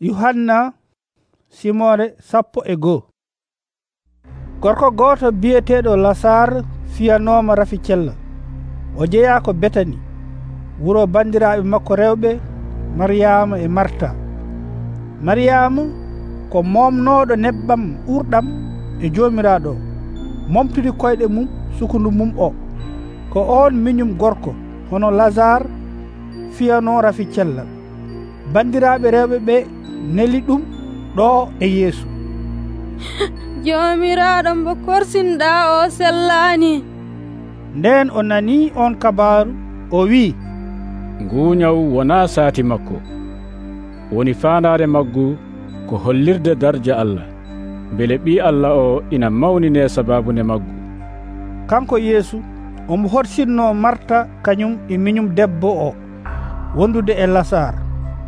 yuhanna simore sappo e goo. Gorko gooto biyeteeɗo lasar fiyanooma rafi cella. O jeyaa ko betani. Wuro banndiraaɓe makko rewɓe mariyama e marta. Mariyama ko momnooɗo nebbam ɓurɗam e joomiraaɗo. O momtiri koyɗe mum sukundu mum o. Ko oon miñum gorko hono lasar fiyano rafi cellal banndiraaɓe rewɓe ɓe neli ɗum ɗo e yeeso jomiraɗo mbo korsinɗa o sellani nden o nani on kabaru o wi'i? Nguñaw wona saati makko. Woni fandade maggu ko hollirde darja allah. Beele ɓi allah o ina mawnine sababunde maggu. Kanko yeesu omo horsinno marta kañum e miñum debbo o wondude e lasar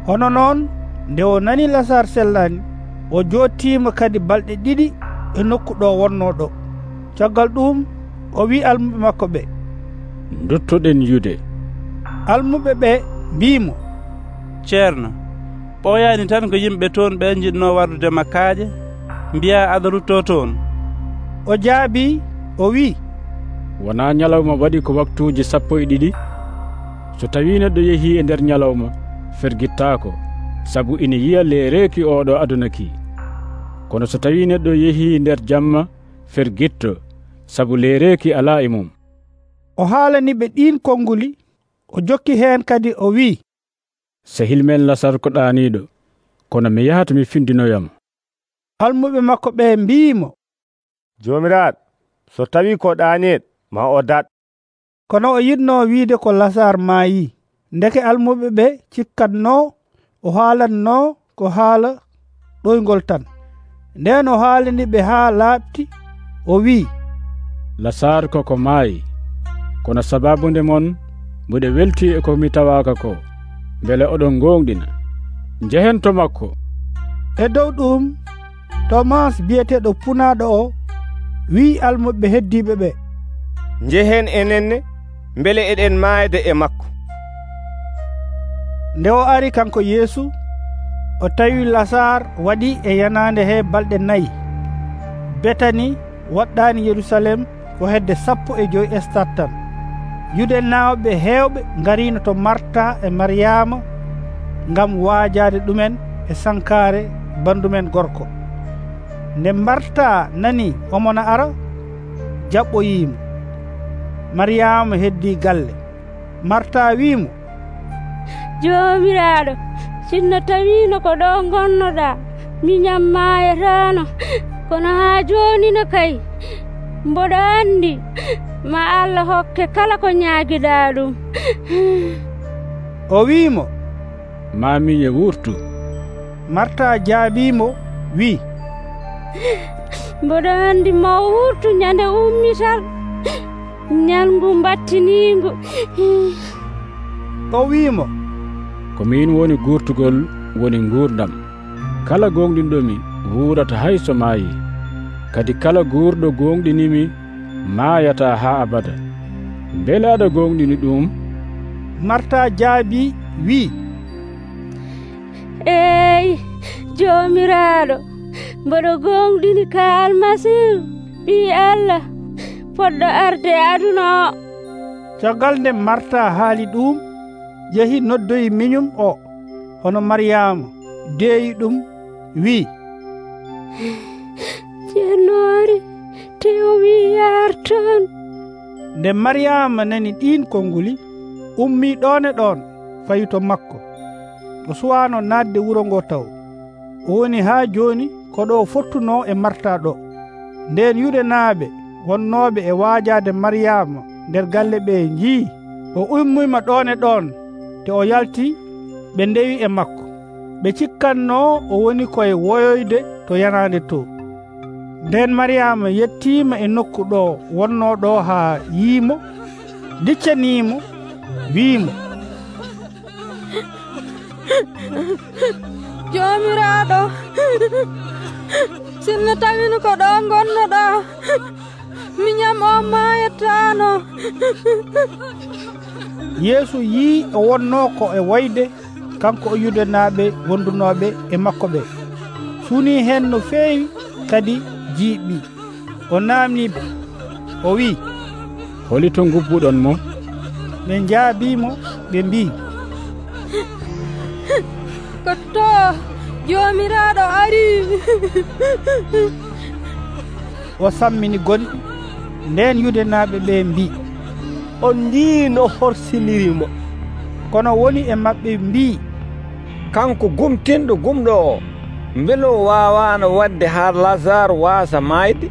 hono noon nde o nani lasar sellani o jottima kadi balɗe ɗiɗi e nokku ɗo wonno ɗo. Caggal ɗum o wi almuɓe makko ɓe. Dottoɗen yude almuɓe ɓe mbimo ceerno ɓoyani tan ko yimɓe toon ɓe jinno wardude kaaƴe mbiya aɗa rutto toon. O jaabi o wi wona ñalawma waɗi ko waktuji sappo e ɗiɗi. So tawi neɗɗo yeehi e nder ñalawma fergittako sabu ina yiya le oɗo aduna ki kono so tawi neɗɗo yeehi nder jamma fergitto sabu le reeki ala e mum. O haalani ɓe ɗin konnguli o jokki heen kadi o wi'i. Sehilmen lasar ko ɗaniɗo kono mi yahata mi findinoyam. Almuɓe makko ɓe mbimo jomiraɗo so tawi ko ɗaniɗo ma o dat. Kono o yinno wiide ko lasar maayi. Ndeke almuɓe ɓe cikkatno o haalanno ko haala ɗoygol tan. Nden o haalani ɓe haa laaɓti o wi'i lasar koko maayi. Kono sababunde mon mbuɗe welti e komi tawaka ko beele oɗon gonɗina njehen to makko. E dow ɗum tomas biyeteɗo punaɗo o wi'i almuɓe heddiɓe ɓe. Njehen enenne beele eɗen maayde e makko. nde o ari kanko yeesu o tawi lasar waɗi e yanande he balɗe nayyi betani waɗɗani yerusalem ko hedde sappo e joyi estat tan. Yude nawɓe hewɓe garino to marta e mariyama gam waajade ɗumen e sankare bandumen gorko. Nde marta nani omona ara jaɓɓoyimo mariyama heddi galle. Marta wimo joomiraaɗo sinno tawino ko ɗo gonnoɗa miñam maayatano kono haa joonino kay mboɗo anndi ma allah hokke kala ko ñaagiɗaa ɗum. O wiimo? Mamiye wurtu. Marta jaabimo wi. Mboɗo anndi ma wurtu ñande ummital ñalngu mbattiningu o wiimo? ko min woni gurtugol woni gurdam. Kala gonɗinɗomi wurata hay so maayi. Kadi kala gurɗo gonɗinimi maayata ha abada. Mbelaɗo gonɗini ɗum marta jaabi wi. Eyi jomiraɗo mboɗo gonɗini ka almasihu ɓi allah poɗɗo arde aduna o caggal nde marta haali ɗum yehi noddoyi miñum o hono mariyama deeyi ɗum wi'i. Jeenore te o wi yar toon. Nde mariyama nani ɗin konnguli ummi ɗon e ɗon fayi to makko. O suwano nadde wuro ngo taw. O woni ha joni koɗo fottuno e marta ɗo. Nden yude naaɓe wonnoɓe e waajade mariyama nder galle ɓe jii o ummima ɗon e ɗon te o yalti ɓe ndewi e makko. Ɓe cikkanno o woni koye woyoyde to yanande to. Nden mariyama yettima e nokku ɗo wonno ɗo ha yiimo diccanimo wiimo. Jomiraɗo sinno tawino ko ɗo gonnoɗo miñam o mayatano yeesu yii e o wonno ko e woyde kanko o yudanaaɓe wondunoɓe e makko ɓe. Suuni hen no feewi kadi jiiɓi. O naamniɓe o wi'i. Holi to gubbuɗon mo. Ɓe jaabimo ɓe mbi ko to joomiraaɗo ari. O sammini gonɗi nden yudenaaɓe ɓe mbi on ndi no horsinirimo. Kono woni e maɓɓe mbi. Kanko gumtinɗo gumɗo o mbelo wawano wadde ha lazare wasa mayde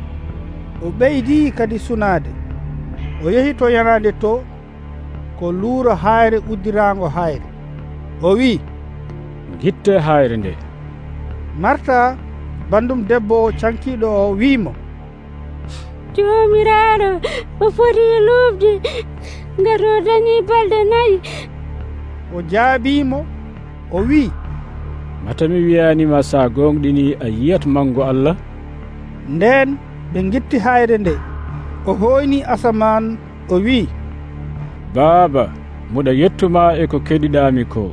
o ɓeydi kadi sunade o yehi to yanade to ko luuro hayre uddirago hayre o wi gitte hayre nde. Marta bandum debbo cankiɗo o wimo jomiraɗo o foti luubde ngat o dañii balɗe nayyi o jaabimo o wi mata mi wiyanima sa gonɗini a yiyat mango allah? Nden ɓe gitti hayre nde. O hoyni asaman o wi baaba moɗa yettuma e ko keɗiɗami ko.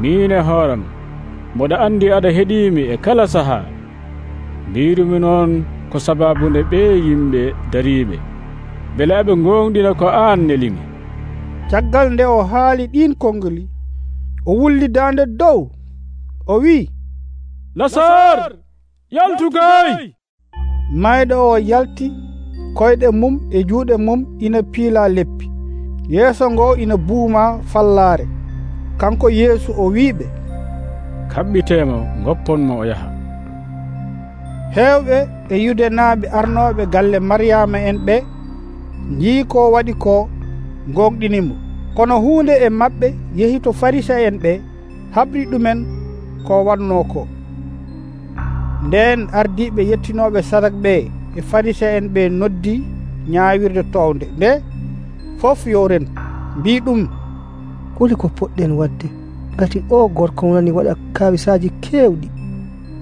Min e hooram moɗa andi aɗa heeɗimi e kala saaha mbirumi noon ko sababude ɓe yimɓe dariɓe belaɓe gonɗina ko an nelimi. Caggal nde o haali ɗin konngoli o wulli dande dow o wi'i lasar yaltugay! mayɗo o yalti koyɗe mum e juuɗe mum ina piila leppi yeeso ngo ina buuma fallaare. Kanko yeesu o wiiɓe. Kaɓɓitema gopponmo o yaha. hewɓe e yudenaaɓe arnoɓe galle mariyama en ɓe jii ko waɗi ko gonɗinimo kono hunde e maɓɓe yehi to farisa en ɓe haɓri ɗumen ko wanno ko. Nden ardiɓe yettinoɓe sadak ɓe e farisa en ɓe noddi ñawirde towde nde fof yoren mbi ɗum kuli ko poɗɗen wadde. Gati o gorko wonani waɗa kawisaji kewɗi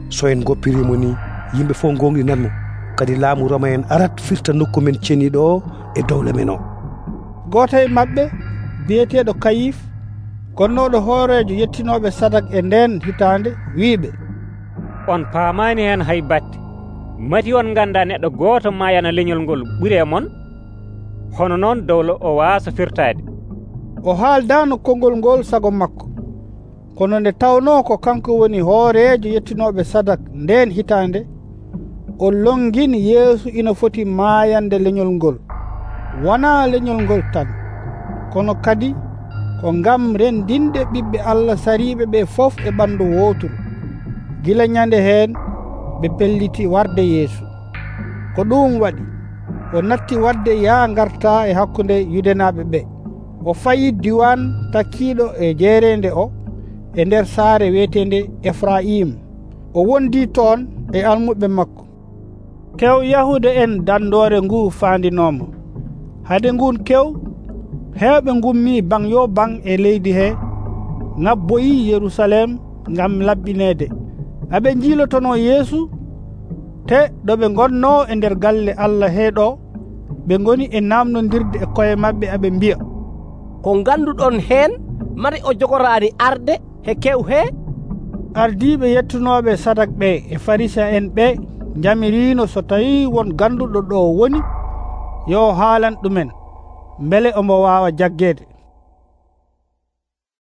so en goppirimo ni yimɓe fof gonɗinatmo kadi laamu roma en arat firta nokku men ceniɗo o e dowle men o. Goto e maɓɓe biyeteɗo kayif gonnoɗo hoorejo yettinoɓe sadak e nden hitande wiɓe on paamani hen hay batte. Mati on ganda neɗɗo goto mayana leñol ngol ɓuure mon? Hono noon dowla o wasa firtade o haaldano konngol ngol sago makko. Kono nde tawno ko kanko woni hoorejo yettinoɓe sadak nden hitande o longini yeesu ina foti maayande leñol ngol. Wona leñol ngol tan. Kono kadi ko ngam rendinde ɓiɓɓe allah sariɓe ɓe fof e ɓandu woturu gila ñande heen ɓe pelliti warde yeesu. Ko ɗum waɗi o natti wadde yaa garta e hakkunde yudenaaɓe ɓe. O fayi diwan takkiiɗo e jeerende o e nder saare wiyetende efrahim o wondi toon e almuɓe makko. kew yahude en dandore ngu fandinomo hade ngun kew hewɓe gummi ban yo ban e leydi he ngabboyi yerusalem ngam laɓɓinede. Aɓe jiilotono yeesu te ɗoɓe gonno e nder galle allah heeɗo ɓe goni e namnodirde e koye mabɓe aɓe mbiya. Ko ganduɗon hen mari o jogorani arde he kew he? Ardiɓe yettunoɓe sadak ɓe e farisa en ɓe jamirino so tawi won ganduɗo ɗo woni yo haalan ɗumen. Beele omo wawa jaggede.